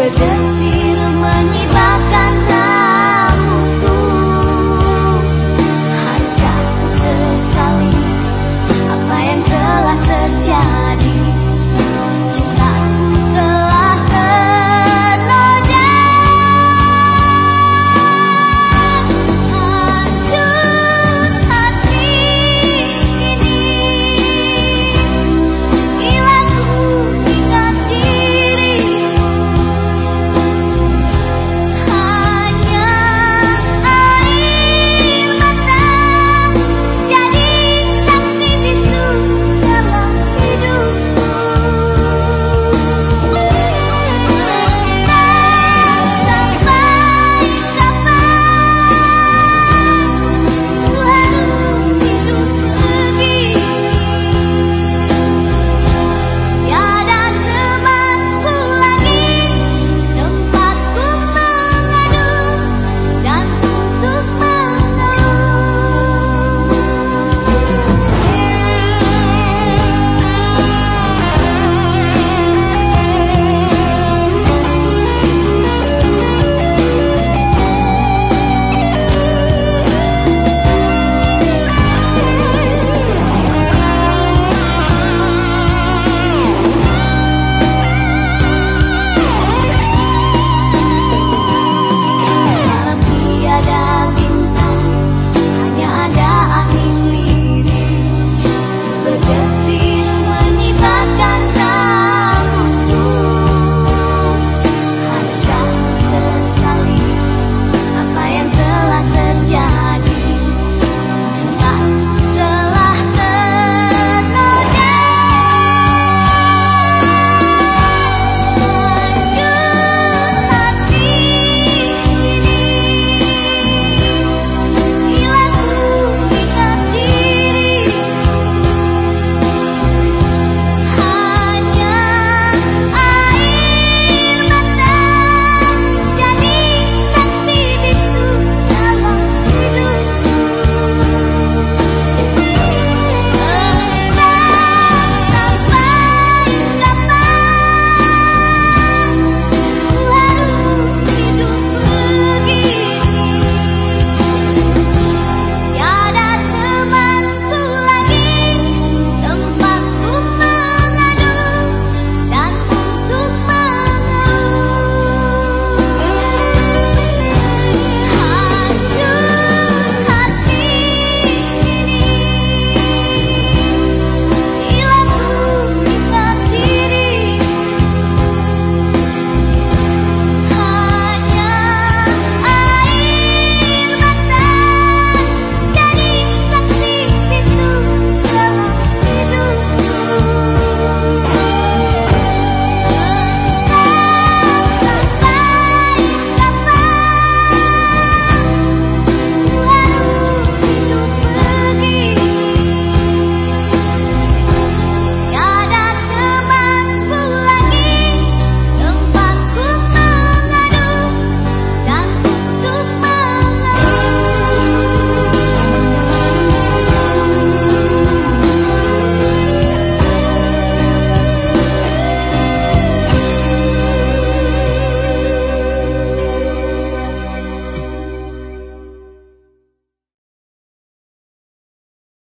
but just